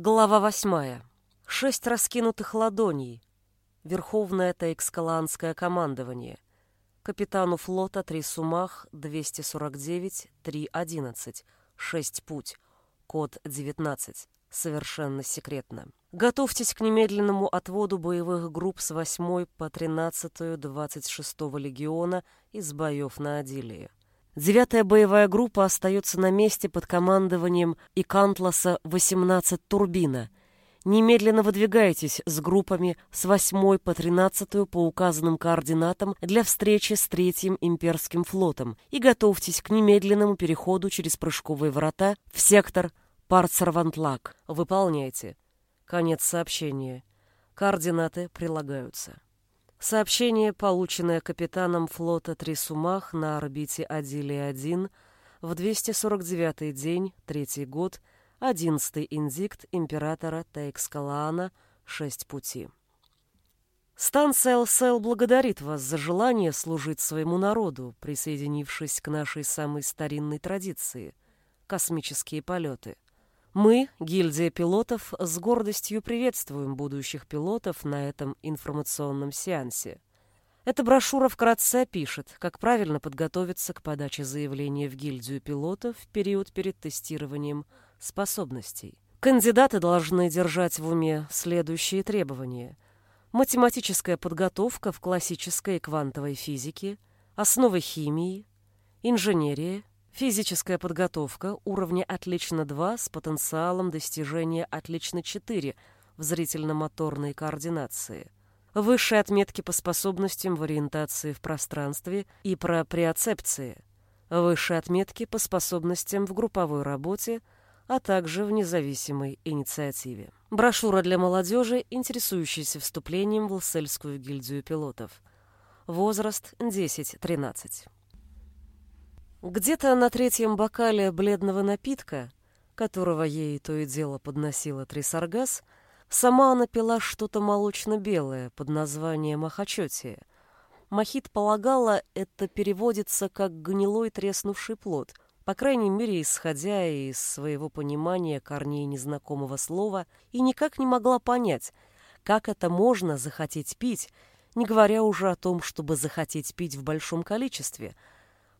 Глава восьмая. Шесть раскинутых ладоней. Верховное Тейкскаланское командование. Капитану флота три Сумах 249-311. Шесть путь. Код 19. Совершенно секретно. Готовьтесь к немедленному отводу боевых групп с 8 по 13 26 легиона из боев на Адилии. Девятая боевая группа остается на месте под командованием Икантласа 18 Турбина. Немедленно выдвигайтесь с группами с 8 по 13 по указанным координатам для встречи с Третьим имперским флотом и готовьтесь к немедленному переходу через прыжковые врата в сектор Парцервантлак. Выполняйте. Конец сообщения. Координаты прилагаются. Сообщение, полученное капитаном флота Трисумах на орбите Адилия-1 в 249-й день, третий год, 11-й индикт императора Тейкскалаана, шесть пути. Станция ЛСЛ благодарит вас за желание служить своему народу, присоединившись к нашей самой старинной традиции — космические полеты — мы, гильдия пилотов, с гордостью приветствуем будущих пилотов на этом информационном сеансе. Эта брошюра вкратце опишет, как правильно подготовиться к подаче заявления в гильдию пилотов в период перед тестированием способностей. Кандидаты должны держать в уме следующие требования. Математическая подготовка в классической и квантовой физике, основы химии, инженерия, Физическая подготовка уровня «Отлично-2» с потенциалом достижения «Отлично-4» в зрительно-моторной координации. Высшие отметки по способностям в ориентации в пространстве и проприоцепции. Высшие отметки по способностям в групповой работе, а также в независимой инициативе. Брошюра для молодежи, интересующейся вступлением в Лссельскую гильдию пилотов. Возраст 10-13. Где-то на третьем бокале бледного напитка, которого ей то и дело подносила Трисаргас, сама она пила что-то молочно-белое под названием ахачотия. Махит полагала, это переводится как «гнилой треснувший плод», по крайней мере, исходя из своего понимания корней незнакомого слова, и никак не могла понять, как это можно захотеть пить, не говоря уже о том, чтобы захотеть пить в большом количестве –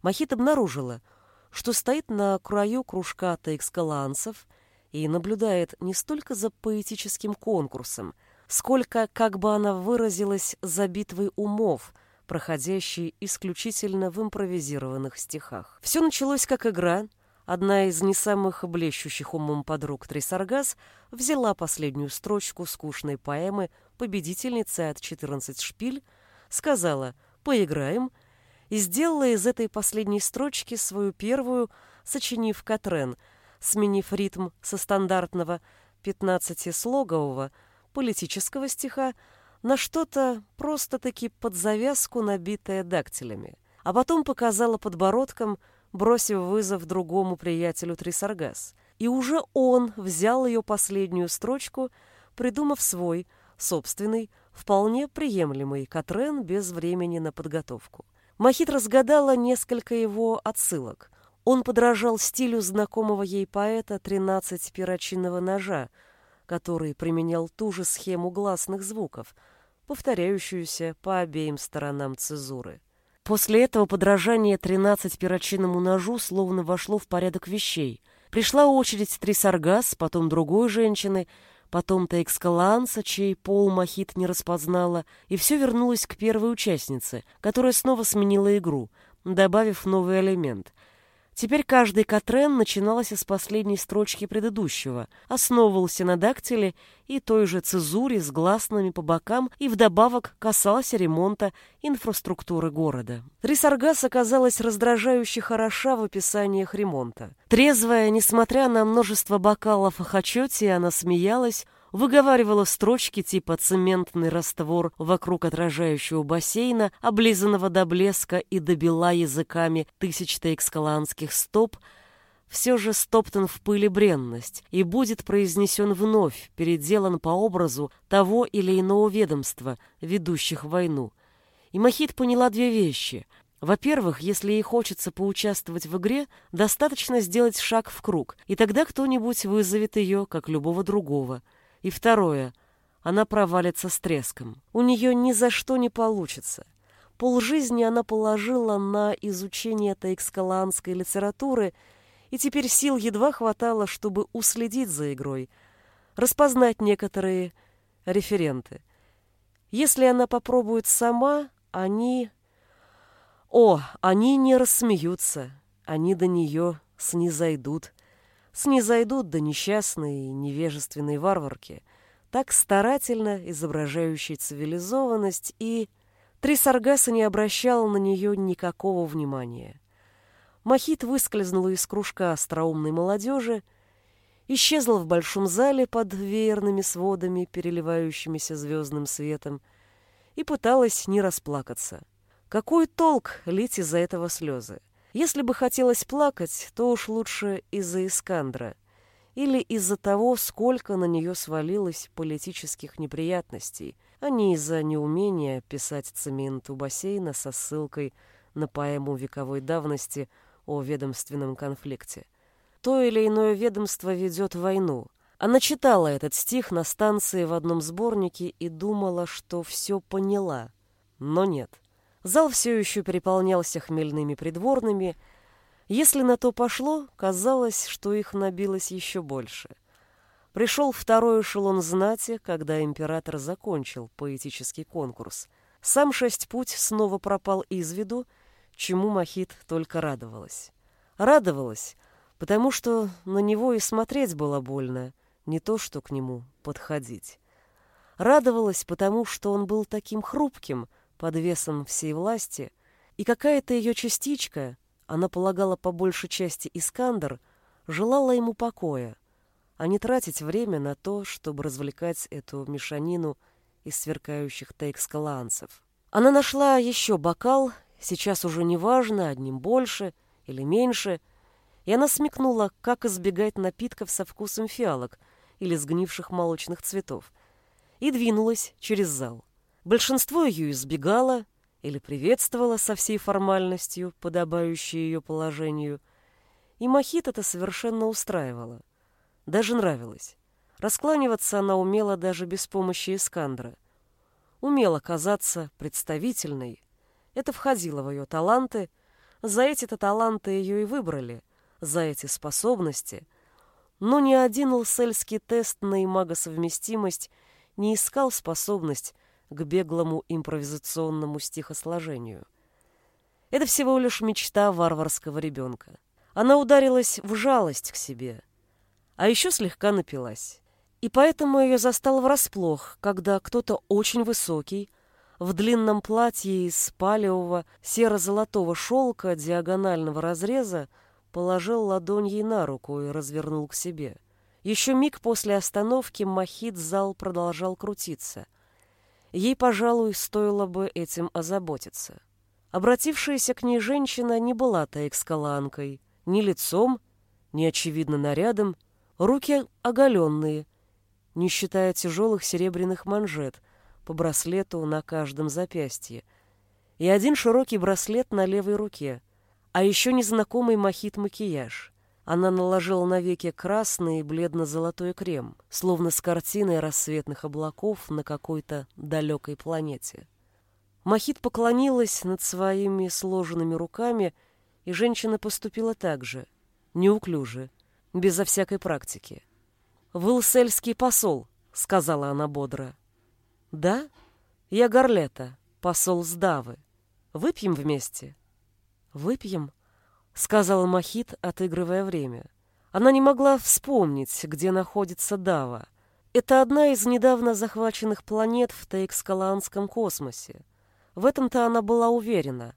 Махит обнаружила, что стоит на краю кружка тейкскаланцев и наблюдает не столько за поэтическим конкурсом, сколько, как бы она выразилась, за битвой умов, проходящей исключительно в импровизированных стихах. Все началось как игра. Одна из не самых блещущих умом подруг Трисаргас взяла последнюю строчку скучной поэмы победительницы от 14 шпиль, сказала «Поиграем», и сделала из этой последней строчки свою первую, сочинив Катрен, сменив ритм со стандартного пятнадцатислогового политического стиха на что-то просто-таки под завязку, набитое дактилями. А потом показала подбородком, бросив вызов другому приятелю Трисаргас. И уже он взял ее последнюю строчку, придумав свой, собственный, вполне приемлемый Катрен без времени на подготовку. Махит разгадала несколько его отсылок. Он подражал стилю знакомого ей поэта «Тринадцать перочинного ножа», который применял ту же схему гласных звуков, повторяющуюся по обеим сторонам цезуры. После этого подражание «Тринадцать перочинному ножу» словно вошло в порядок вещей. Пришла очередь Трисаргас, потом другой женщины — потом-то экскаланса, чей пол Махит не распознала, и все вернулось к первой участнице, которая снова сменила игру, добавив новый элемент. Теперь каждый Катрен начиналась из последней строчки предыдущего, основывался на дактиле и той же цезуре с гласными по бокам и вдобавок касался ремонта инфраструктуры города. Трисаргас оказалась раздражающе хороша в описаниях ремонта. Трезвая, несмотря на множество бокалов и хачоти, она смеялась, выговаривала строчки типа «цементный раствор вокруг отражающего бассейна, облизанного до блеска и добила языками тысяч тейкскаланских стоп», все же стоптан в пыли бренность и будет произнесен вновь, переделан по образу того или иного ведомства, ведущих войну. И Махит поняла две вещи. Во-первых, если ей хочется поучаствовать в игре, достаточно сделать шаг в круг, и тогда кто-нибудь вызовет ее, как любого другого. И второе, она провалится с треском. У нее ни за что не получится. Полжизни она положила на изучение таэкскаланской литературы, и теперь сил едва хватало, чтобы уследить за игрой, распознать некоторые референты. Если она попробует сама, они о, они не рассмеются, они до нее снизойдут. Снизойдут до несчастной и невежественной варварки, так старательно изображающей цивилизованность, и Трисаргаса не обращал на нее никакого внимания. Махит выскользнула из кружка остроумной молодежи, исчезла в большом зале под веерными сводами, переливающимися звездным светом, и пыталась не расплакаться. Какой толк лить из-за этого слезы? Если бы хотелось плакать, то уж лучше из-за Искандра или из-за того, сколько на нее свалилось политических неприятностей, а не из-за неумения писать цемент у бассейна со ссылкой на поэму вековой давности о ведомственном конфликте. То или иное ведомство ведет войну. Она читала этот стих на станции в одном сборнике и думала, что все поняла. Но нет. Зал все еще переполнялся хмельными придворными. Если на то пошло, казалось, что их набилось еще больше. Пришел второй эшелон знати, когда император закончил поэтический конкурс. Сам шесть путь снова пропал из виду, чему Махит только радовалась. Радовалась, потому что на него и смотреть было больно, не то что к нему подходить. Радовалась, потому что он был таким хрупким, под весом всей власти, и какая-то ее частичка, она полагала по большей части Искандер, желала ему покоя, а не тратить время на то, чтобы развлекать эту мешанину из сверкающих тейкскаланцев. Она нашла еще бокал, сейчас уже не важно, одним больше или меньше, и она смекнула, как избегать напитков со вкусом фиалок или сгнивших молочных цветов, и двинулась через зал. Большинство ее избегало или приветствовало со всей формальностью, подобающей ее положению, и Махит это совершенно устраивало. Даже нравилось. Раскланиваться она умела даже без помощи Искандра. Умела казаться представительной. Это входило в ее таланты. За эти-то таланты ее и выбрали, за эти способности. Но ни один лсельский тест на имагосовместимость не искал способность к беглому импровизационному стихосложению. Это всего лишь мечта варварского ребенка. Она ударилась в жалость к себе, а еще слегка напилась. И поэтому ее застал врасплох, когда кто-то очень высокий, в длинном платье из палевого серо-золотого шелка диагонального разреза положил ладонь ей на руку и развернул к себе. Еще миг после остановки Махит зал продолжал крутиться — Ей, пожалуй, стоило бы этим озаботиться. Обратившаяся к ней женщина не была таэкскаланкой, ни лицом, ни, очевидно, нарядом, руки оголенные, не считая тяжелых серебряных манжет по браслету на каждом запястье, и один широкий браслет на левой руке, а еще незнакомый мохит-макияж — она наложила на веки красный и бледно-золотой крем, словно с картиной рассветных облаков на какой-то далекой планете. Махит поклонилась над своими сложенными руками, и женщина поступила так же, неуклюже, безо всякой практики. «Вы посол», — сказала она бодро. «Да? Я Горлета, посол с Давы. Выпьем вместе?» «Выпьем?» Сказала Махит, отыгрывая время. Она не могла вспомнить, где находится Дава. Это одна из недавно захваченных планет в Тейкскаланском космосе. В этом-то она была уверена.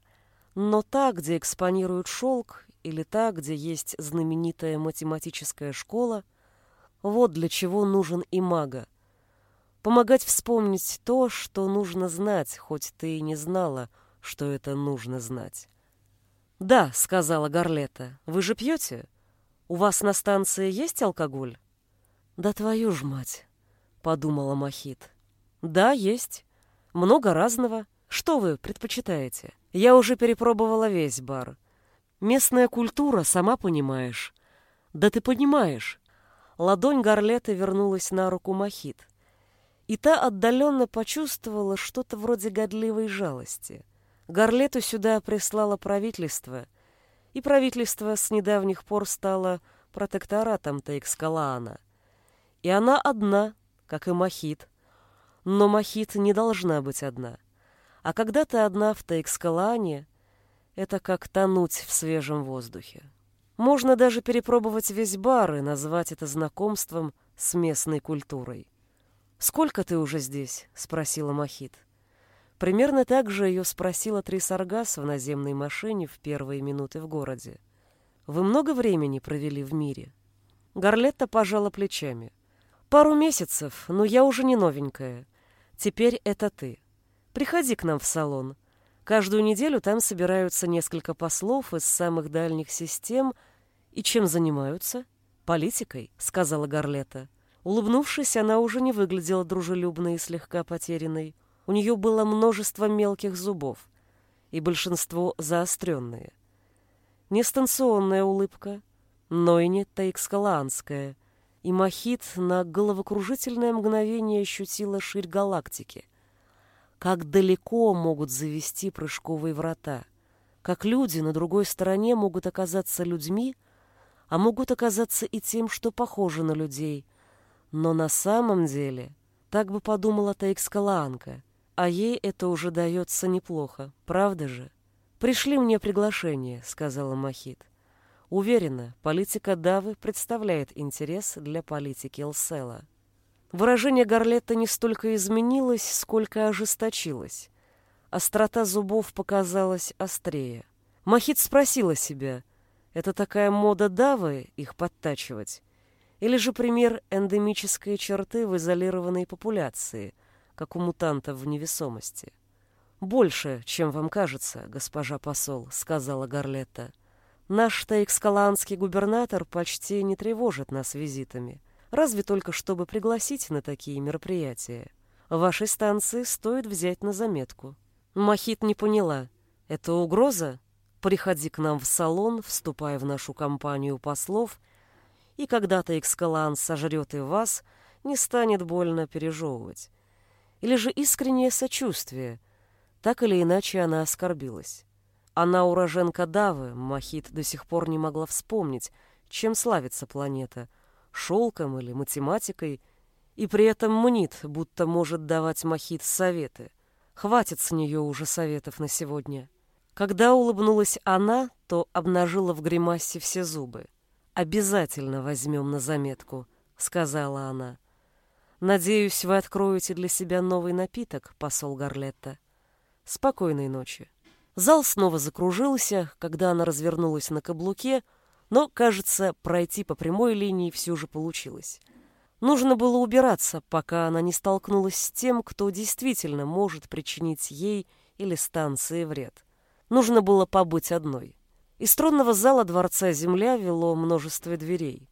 Но та, где экспонируют шелк, или та, где есть знаменитая математическая школа, вот для чего нужен и мага. Помогать вспомнить то, что нужно знать, хоть ты и не знала, что это нужно знать. «Да», — сказала Гарлета. «Вы же пьете? У вас на станции есть алкоголь?» «Да твою ж мать», — подумала Махит. «Да, есть. Много разного. Что вы предпочитаете?» Я уже перепробовала весь бар. Местная культура, сама понимаешь. Да ты понимаешь. Ладонь Гарлета вернулась на руку Махит. И та отдаленно почувствовала что-то вроде годливой жалости. Гарлету сюда прислало правительство, и правительство с недавних пор стало протекторатом Тейкскалаана. И она одна, как и Махит. Но Махит не должна быть одна. А когда ты одна в Тейкскалаане, это как тонуть в свежем воздухе. Можно даже перепробовать весь бар и назвать это знакомством с местной культурой. «Сколько ты уже здесь?» — спросила Махит. Примерно так же ее спросила Трисаргас в наземной машине в первые минуты в городе. «Вы много времени провели в мире?» Гарлетта пожала плечами. «Пару месяцев, но я уже не новенькая. Теперь это ты. Приходи к нам в салон. Каждую неделю там собираются несколько послов из самых дальних систем. И чем занимаются? Политикой, сказала Гарлета. Улыбнувшись, она уже не выглядела дружелюбной и слегка потерянной. У нее было множество мелких зубов, и большинство заостренные. Не станционная улыбка, но и не тайкскаланская, и Махит на головокружительное мгновение ощутила ширь галактики. Как далеко могут завести прыжковые врата, как люди на другой стороне могут оказаться людьми, а могут оказаться и тем, что похоже на людей. Но на самом деле, так бы подумала Таикскалаанка, а ей это уже дается неплохо, правда же? «Пришли мне приглашение», — сказала Махит. Уверена, политика Давы представляет интерес для политики Элсела. Выражение Гарлетта не столько изменилось, сколько ожесточилось. Острота зубов показалась острее. Махит спросила себя, это такая мода Давы их подтачивать? Или же пример эндемической черты в изолированной популяции, как у мутантов в невесомости? «Больше, чем вам кажется, госпожа посол», — сказала Гарлетта. «Наш тейкскаланский губернатор почти не тревожит нас визитами, разве только чтобы пригласить на такие мероприятия. Вашей станции стоит взять на заметку». Махит не поняла. «Это угроза? Приходи к нам в салон, вступая в нашу компанию послов, и когда-то Экскалан сожрет и вас, не станет больно пережевывать. Или же искреннее сочувствие — так или иначе она оскорбилась. Она уроженка Давы, Махит до сих пор не могла вспомнить, чем славится планета — шелком или математикой, и при этом мнит, будто может давать Махит советы. Хватит с нее уже советов на сегодня. Когда улыбнулась она, то обнажила в гримасе все зубы. «Обязательно возьмем на заметку», — сказала она. «Надеюсь, вы откроете для себя новый напиток, посол Гарлетта». Спокойной ночи. Зал снова закружился, когда она развернулась на каблуке, но, кажется, пройти по прямой линии все же получилось. Нужно было убираться, пока она не столкнулась с тем, кто действительно может причинить ей или станции вред. Нужно было побыть одной. Из тронного зала Дворца Земля вело множество дверей.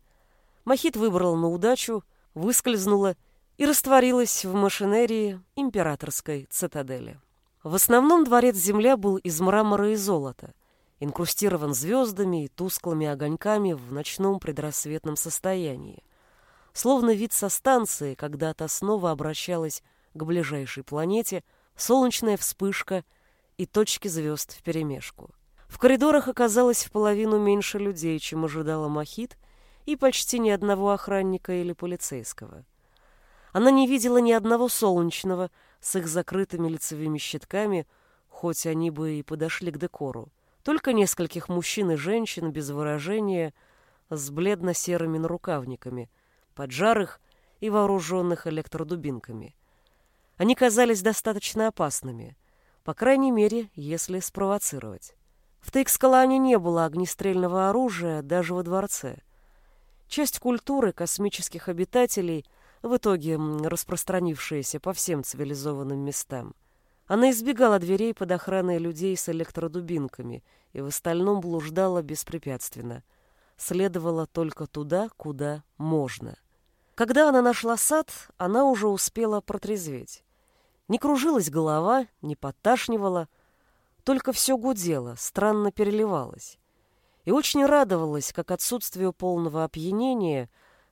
Махит выбрала на удачу, выскользнула и растворилась в машинерии императорской цитадели. В основном дворец земля был из мрамора и золота, инкрустирован звездами и тусклыми огоньками в ночном предрассветном состоянии. Словно вид со станции, когда та снова обращалась к ближайшей планете, солнечная вспышка и точки звезд вперемешку. В коридорах оказалось в половину меньше людей, чем ожидала Махит, и почти ни одного охранника или полицейского. Она не видела ни одного солнечного, с их закрытыми лицевыми щитками, хоть они бы и подошли к декору. Только нескольких мужчин и женщин без выражения, с бледно-серыми нарукавниками, поджарых и вооруженных электродубинками. Они казались достаточно опасными, по крайней мере, если спровоцировать. В Тейкскалане не было огнестрельного оружия даже во дворце. Часть культуры космических обитателей — в итоге распространившаяся по всем цивилизованным местам. Она избегала дверей под охраной людей с электродубинками и в остальном блуждала беспрепятственно. Следовала только туда, куда можно. Когда она нашла сад, она уже успела протрезветь. Не кружилась голова, не подташнивала, только все гудело, странно переливалось. И очень радовалась как отсутствию полного опьянения,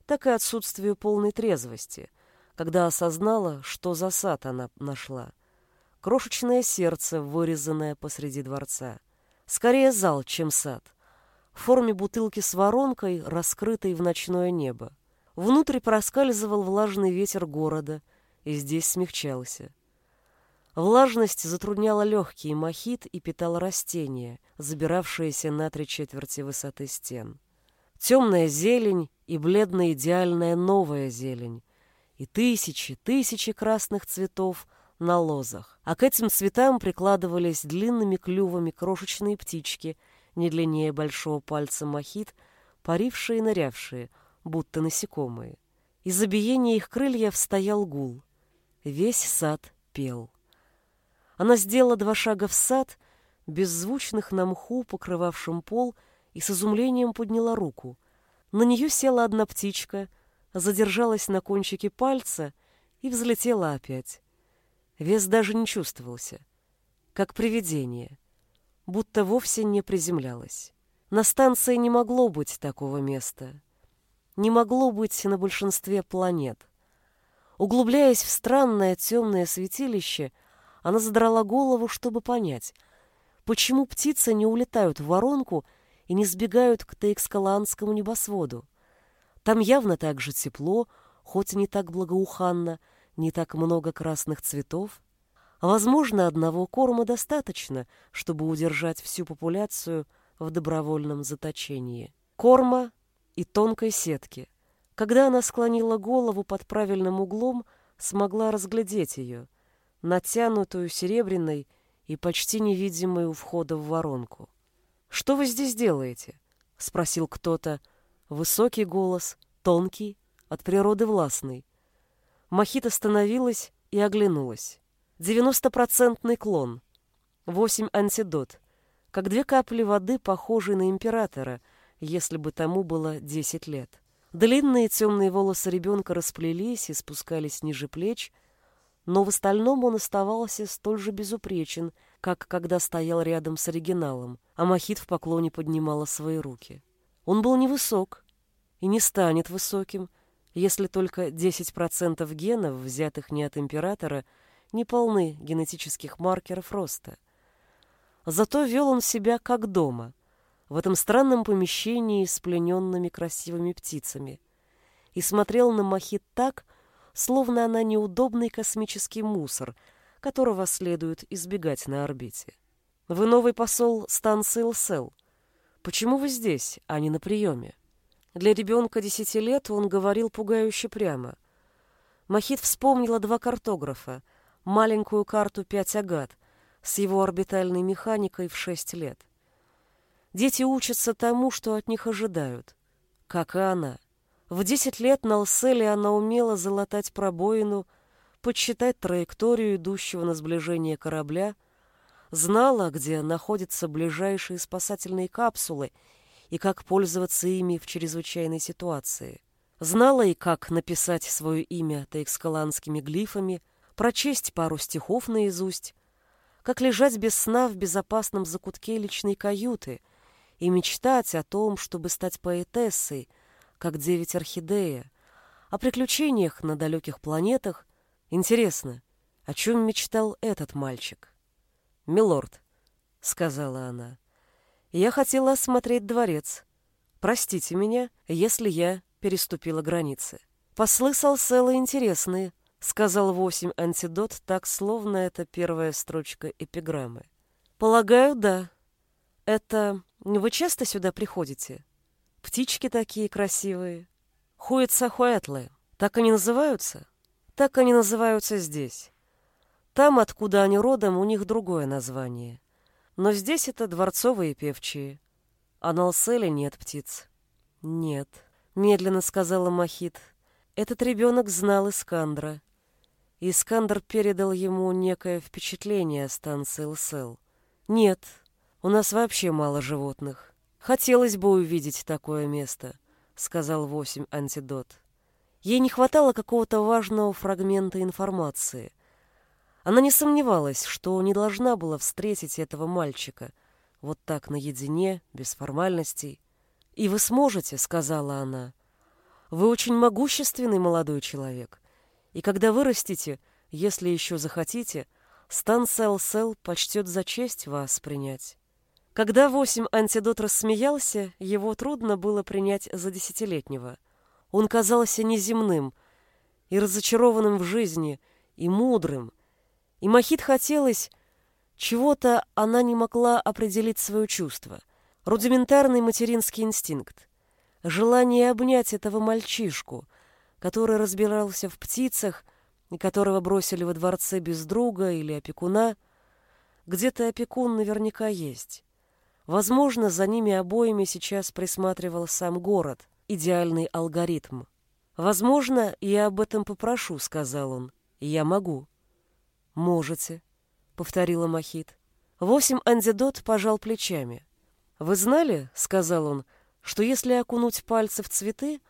так и отсутствию полной трезвости, когда осознала, что за сад она нашла. Крошечное сердце, вырезанное посреди дворца. Скорее зал, чем сад. В форме бутылки с воронкой, раскрытой в ночное небо. Внутрь проскальзывал влажный ветер города, и здесь смягчался. Влажность затрудняла легкий мохит и питала растения, забиравшиеся на три четверти высоты стен. Темная зелень и бледно-идеальная новая зелень, и тысячи, тысячи красных цветов на лозах, а к этим цветам прикладывались длинными клювами крошечные птички, не длиннее большого пальца мохит, парившие и нырявшие, будто насекомые. Из забиения их крыльев стоял гул. Весь сад пел. Она сделала два шага в сад, беззвучных на мху, покрывавшем пол, и с изумлением подняла руку. На нее села одна птичка, задержалась на кончике пальца и взлетела опять. Вес даже не чувствовался, как привидение, будто вовсе не приземлялась. На станции не могло быть такого места. Не могло быть на большинстве планет. Углубляясь в странное темное святилище, она задрала голову, чтобы понять, почему птицы не улетают в воронку и не сбегают к Тейкскаланскому небосводу. Там явно так же тепло, хоть и не так благоуханно, не так много красных цветов. Возможно, одного корма достаточно, чтобы удержать всю популяцию в добровольном заточении. Корма и тонкой сетки. Когда она склонила голову под правильным углом, смогла разглядеть ее — натянутую серебряной и почти невидимой у входа в воронку. «Что вы здесь делаете?» — спросил кто-то. Высокий голос, тонкий, от природы властный. Махит остановилась и оглянулась. Девяностопроцентный клон. Восемь антидот. Как две капли воды, похожие на императора, если бы тому было десять лет. Длинные темные волосы ребенка расплелись и спускались ниже плеч — но в остальном он оставался столь же безупречен, как когда стоял рядом с оригиналом, а Махит в поклоне поднимала свои руки. Он был невысок и не станет высоким, если только 10% генов, взятых не от императора, не полны генетических маркеров роста. Зато вел он себя как дома, в этом странном помещении с плененными красивыми птицами, и смотрел на Махит так, словно она неудобный космический мусор, которого следует избегать на орбите. Вы новый посол станции ЛСЛ. Почему вы здесь, а не на приеме? Для ребенка десяти лет он говорил пугающе прямо. Махит вспомнила два картографа, маленькую карту пять агат с его орбитальной механикой в шесть лет. Дети учатся тому, что от них ожидают, как и она. В десять лет на Лселе она умела залатать пробоину, подсчитать траекторию идущего на сближение корабля, знала, где находятся ближайшие спасательные капсулы и как пользоваться ими в чрезвычайной ситуации. Знала и как написать свое имя таэкскаланскими глифами, прочесть пару стихов наизусть, как лежать без сна в безопасном закутке личной каюты и мечтать о том, чтобы стать поэтессой, как девять орхидея, о приключениях на далеких планетах. Интересно, о чем мечтал этот мальчик? «Милорд», — сказала она, — «я хотела осмотреть дворец. Простите меня, если я переступила границы». «Послы Салсела интересные», — сказал восемь антидот, так словно это первая строчка эпиграммы. «Полагаю, да. Это... Вы часто сюда приходите?» Птички такие красивые. Хуэцахуэтлы. Так они называются? Так они называются здесь. Там, откуда они родом, у них другое название. Но здесь это дворцовые певчие. А на Алселе нет птиц. Нет, медленно сказала Махит. Этот ребенок знал Искандра. Искандр передал ему некое впечатление о станции Лсел. Нет, у нас вообще мало животных. Хотелось бы увидеть такое место, сказал восемь антидот. Ей не хватало какого-то важного фрагмента информации. Она не сомневалась, что не должна была встретить этого мальчика вот так наедине, без формальностей. «И вы сможете», — сказала она. «Вы очень могущественный молодой человек, и когда вырастете, если еще захотите, стан Сел-Сел почтет за честь вас принять». Когда восемь антидот рассмеялся, его трудно было принять за десятилетнего. Он казался неземным и разочарованным в жизни, и мудрым. И Махит хотелось чего-то, она не могла определить свое чувство. Рудиментарный материнский инстинкт. Желание обнять этого мальчишку, который разбирался в птицах и которого бросили во дворце без друга или опекуна. Где-то опекун наверняка есть. Возможно, за ними обоими сейчас присматривал сам город, идеальный алгоритм. «Возможно, я об этом попрошу», — сказал он. «Я могу». «Можете», — повторила Махит. Восемь антидот пожал плечами. «Вы знали, — сказал он, — что если окунуть пальцы в цветы,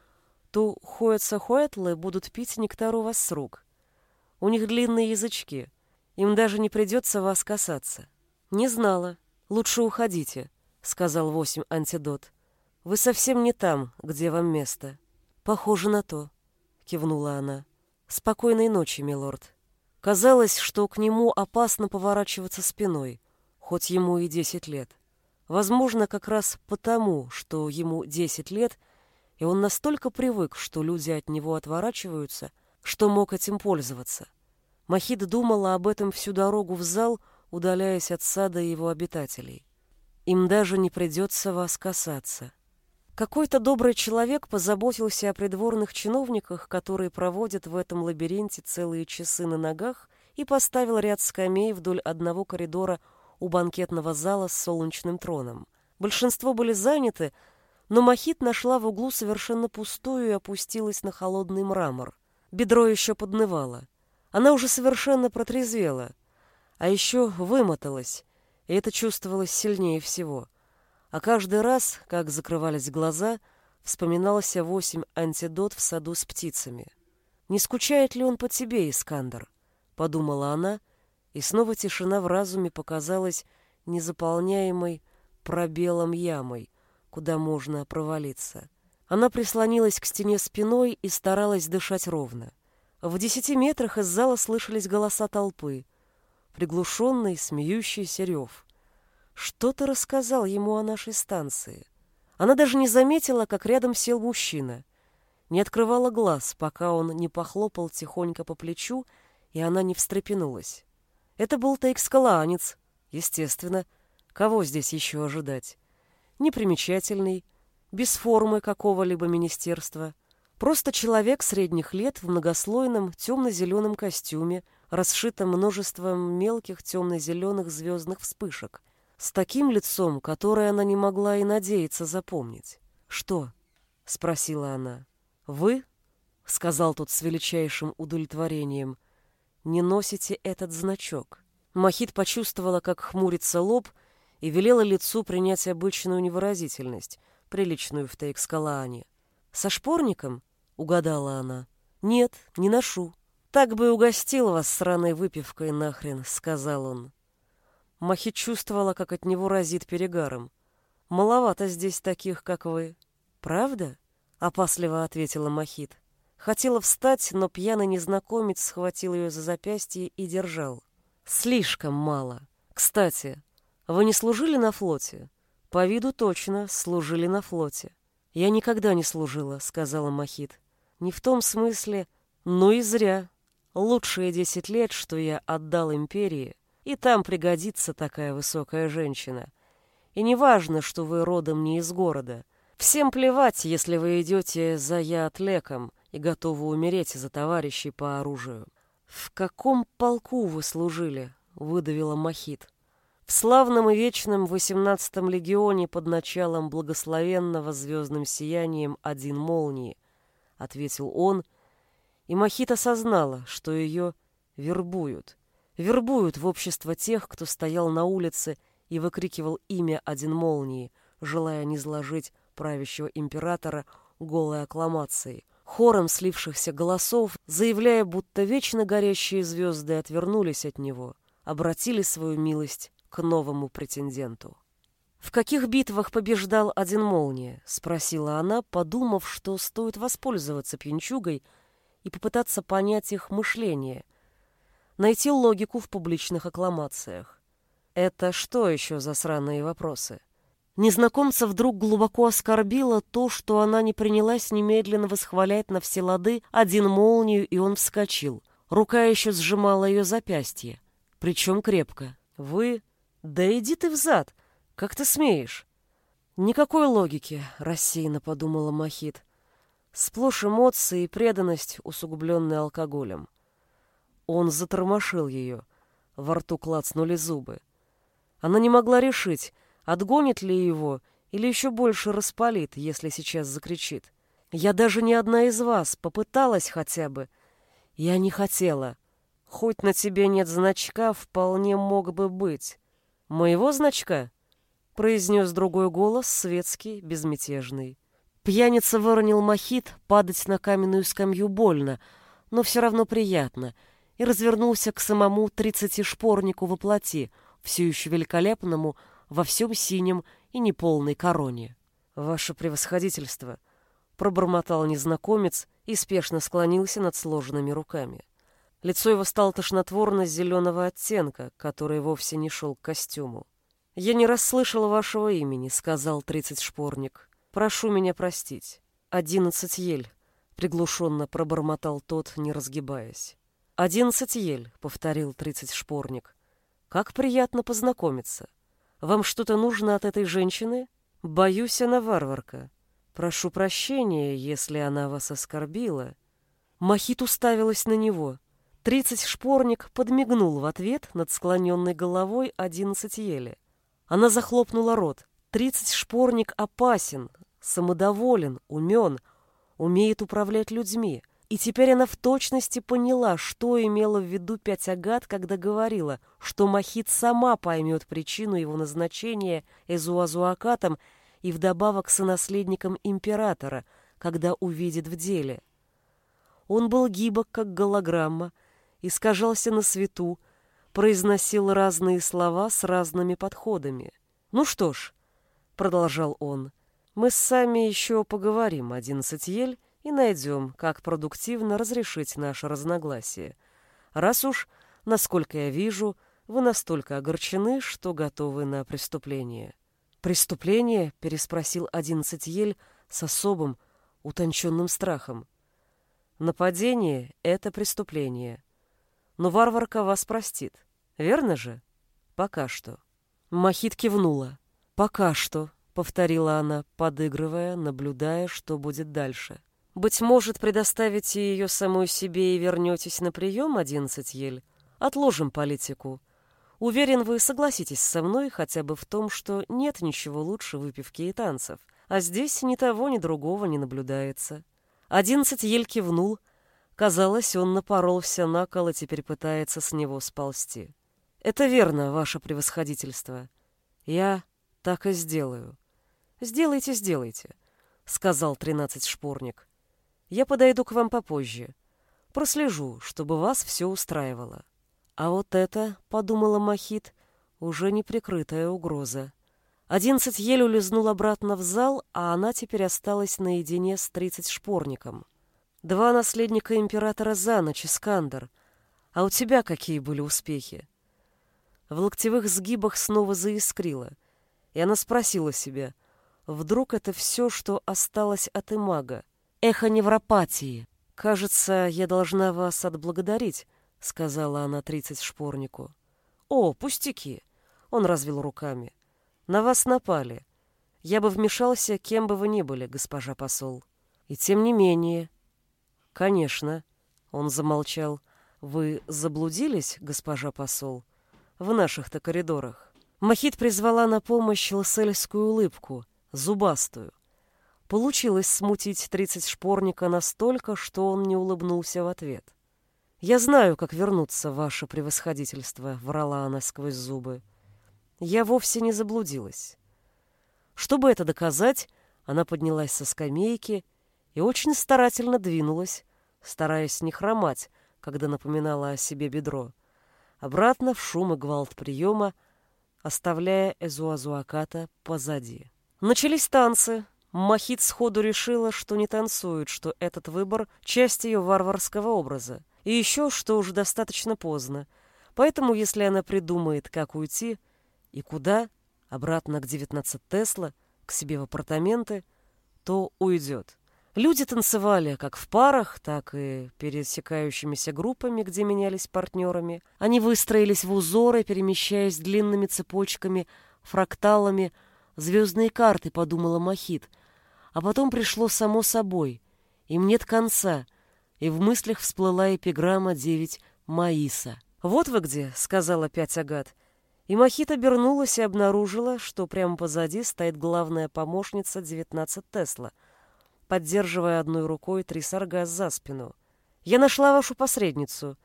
то хоэтса-хоэтлы будут пить нектар у вас с рук. У них длинные язычки. Им даже не придется вас касаться». «Не знала», «Лучше уходите», — сказал восемь антидот. «Вы совсем не там, где вам место». «Похоже на то», — кивнула она. «Спокойной ночи, милорд». Казалось, что к нему опасно поворачиваться спиной, хоть ему и десять лет. Возможно, как раз потому, что ему десять лет, и он настолько привык, что люди от него отворачиваются, что мог этим пользоваться. Махид думала об этом всю дорогу в зал, удаляясь от сада и его обитателей. Им даже не придется вас касаться. Какой-то добрый человек позаботился о придворных чиновниках, которые проводят в этом лабиринте целые часы на ногах, и поставил ряд скамей вдоль одного коридора у банкетного зала с солнечным троном. Большинство были заняты, но Махит нашла в углу совершенно пустую и опустилась на холодный мрамор. Бедро еще поднывало. Она уже совершенно протрезвела — а еще вымоталась, и это чувствовалось сильнее всего. А каждый раз, как закрывались глаза, вспоминался восемь антидот в саду с птицами. «Не скучает ли он по тебе, Искандер?» — подумала она, и снова тишина в разуме показалась незаполняемой пробелом ямой, куда можно провалиться. Она прислонилась к стене спиной и старалась дышать ровно. В десяти метрах из зала слышались голоса толпы — приглушенный, смеющийся рев. Что-то рассказал ему о нашей станции. Она даже не заметила, как рядом сел мужчина. Не открывала глаз, пока он не похлопал тихонько по плечу, и она не встрепенулась. Это был тайкскаланец, естественно. Кого здесь еще ожидать? Непримечательный, без формы какого-либо министерства. Просто человек средних лет в многослойном темно-зеленом костюме, расшитом множеством мелких темно-зеленых звездных вспышек, с таким лицом, которое она не могла и надеяться запомнить. «Что?» — спросила она. «Вы?» — сказал тот с величайшим удовлетворением. «Не носите этот значок». Махит почувствовала, как хмурится лоб, и велела лицу принять обычную невыразительность, приличную в Тейкскалаане. «Со шпорником?» — угадала она. «Нет, не ношу». «Так бы угостил вас сраной выпивкой нахрен», — сказал он. Махи чувствовала, как от него разит перегаром. «Маловато здесь таких, как вы». «Правда?» — опасливо ответила Махит. Хотела встать, но пьяный незнакомец схватил ее за запястье и держал. «Слишком мало. Кстати, вы не служили на флоте?» «По виду точно, служили на флоте». «Я никогда не служила», — сказала Махит. «Не в том смысле, но и зря. Лучшие десять лет, что я отдал империи, и там пригодится такая высокая женщина. И не важно, что вы родом не из города. Всем плевать, если вы идете за Яатлеком и готовы умереть за товарищей по оружию. «В каком полку вы служили?» — выдавила Махит. «В славном и вечном восемнадцатом легионе под началом благословенного звездным сиянием один молнии», — ответил он, — и Махит осознала, что ее вербуют. Вербуют в общество тех, кто стоял на улице и выкрикивал имя один молнии, желая низложить правящего императора голой аккламацией, хором слившихся голосов, заявляя, будто вечно горящие звезды отвернулись от него, обратили свою милость к новому претенденту. «В каких битвах побеждал один молния?» — спросила она, подумав, что стоит воспользоваться пьянчугой и попытаться понять их мышление, найти логику в публичных аккламациях. Это что еще за сраные вопросы? Незнакомца вдруг глубоко оскорбило то, что она не принялась немедленно восхвалять на все лады один молнию, и он вскочил. Рука еще сжимала ее запястье, причем крепко. «Вы? Да иди ты взад! Как ты смеешь?» «Никакой логики», — рассеянно подумала Махит. Сплошь эмоции и преданность, усугубленные алкоголем. Он затормошил ее. Во рту клацнули зубы. Она не могла решить, Отгонит ли его или еще больше распалит, если сейчас закричит. Я даже не одна из вас, попыталась хотя бы. Я не хотела. Хоть на тебе нет значка, вполне мог бы быть. Моего значка? произнес другой голос, светский, безмятежный. Пьяница выронил мохит, падать на каменную скамью больно, но все равно приятно, и развернулся к самому тридцатишпорнику во плоти, все еще великолепному, во всем синем и неполной короне. «Ваше превосходительство!» — пробормотал незнакомец и спешно склонился над сложенными руками. Лицо его стало тошнотворно-зеленого оттенка, который вовсе не шел к костюму. «Я не расслышал вашего имени», — сказал тридцать шпорник. «Прошу меня простить». «Одиннадцать ель», — приглушенно пробормотал тот, не разгибаясь. «Одиннадцать ель», — повторил тридцать шпорник. «Как приятно познакомиться». Вам что-то нужно от этой женщины? Боюсь, она варварка. Прошу прощения, если она вас оскорбила. Махит уставилась на него. Тридцать шпорник подмигнул в ответ над склоненной головой одиннадцать ели. Она захлопнула рот. Тридцать шпорник опасен, самодоволен, умен, умеет управлять людьми. И теперь она в точности поняла, что имела в виду пять агат, когда говорила, что Махит сама поймет причину его назначения Эзуазуакатом и вдобавок сонаследником императора, когда увидит в деле. Он был гибок, как голограмма, искажался на свету, произносил разные слова с разными подходами. «Ну что ж», — продолжал он, — «мы с сами еще поговорим, одиннадцать ель, и найдем, как продуктивно разрешить наше разногласие. Раз уж, насколько я вижу, вы настолько огорчены, что готовы на преступление. «Преступление?» — переспросил одиннадцать ель с особым, утонченным страхом. «Нападение — это преступление. Но варварка вас простит. Верно же? Пока что». Махит кивнула. «Пока что», — повторила она, подыгрывая, наблюдая, что будет дальше. Быть может, предоставите ее самой себе и вернетесь на прием, одиннадцать ель? Отложим политику. Уверен, вы согласитесь со мной хотя бы в том, что нет ничего лучше выпивки и танцев, а здесь ни того, ни другого не наблюдается. Одиннадцать ель кивнул. Казалось, он напоролся на кол и теперь пытается с него сползти. Это верно, ваше превосходительство. Я так и сделаю. Сделайте, сделайте, сказал тринадцать шпорник. Я подойду к вам попозже. Прослежу, чтобы вас все устраивало. А вот это, — подумала Махит, — уже неприкрытая угроза. Одиннадцать еле улизнул обратно в зал, а она теперь осталась наедине с тридцать шпорником. Два наследника императора за ночь, Искандер. А у тебя какие были успехи? В локтевых сгибах снова заискрило, и она спросила себя, вдруг это все, что осталось от имага, эхо невропатии. Кажется, я должна вас отблагодарить, сказала она тридцать шпорнику. О, пустяки. Он развел руками. На вас напали. Я бы вмешался, кем бы вы ни были, госпожа посол. И тем не менее. Конечно, он замолчал. Вы заблудились, госпожа посол, в наших-то коридорах. Махит призвала на помощь лассельскую улыбку, зубастую. Получилось смутить тридцать шпорника настолько, что он не улыбнулся в ответ. «Я знаю, как вернуться, ваше превосходительство», — врала она сквозь зубы. «Я вовсе не заблудилась». Чтобы это доказать, она поднялась со скамейки, и очень старательно двинулась, стараясь не хромать, когда напоминала о себе бедро. Обратно в шум и гвалт приема, оставляя Эзуазуаката позади. Начались танцы. Махит сходу решила, что не танцует, что этот выбор — часть ее варварского образа. И еще, что уже достаточно поздно. Поэтому, если она придумает, как уйти и куда, обратно к 19 Тесла, к себе в апартаменты, то уйдет. Люди танцевали как в парах, так и пересекающимися группами, где менялись партнерами. Они выстроились в узоры, перемещаясь длинными цепочками, фракталами, звездные карты, подумала Махит. А потом пришло само собой. Им нет конца. И в мыслях всплыла эпиграмма девять Маиса. «Вот вы где», — сказала опять Агат. И Махит обернулась и обнаружила, что прямо позади стоит главная помощница 19 Тесла — поддерживая одной рукой три саргас за спину. «Я нашла вашу посредницу.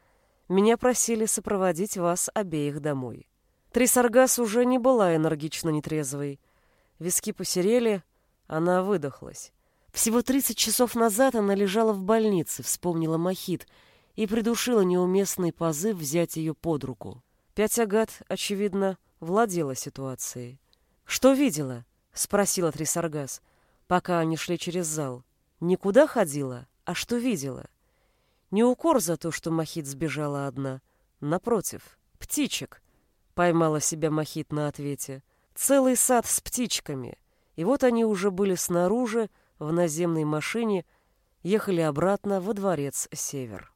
Меня просили сопроводить вас обеих домой». Трисаргас уже не была энергично нетрезвой. Виски посерели, она выдохлась. Всего 30 часов назад она лежала в больнице, вспомнила Махит, и придушила неуместный позыв взять ее под руку. Пять агат, очевидно, владела ситуацией. «Что видела?» — спросила Трисаргас пока они шли через зал. Никуда ходила, а что видела? Не укор за то, что Махит сбежала одна. Напротив, птичек. Поймала себя Махит на ответе. Целый сад с птичками. И вот они уже были снаружи, в наземной машине, ехали обратно во дворец Север.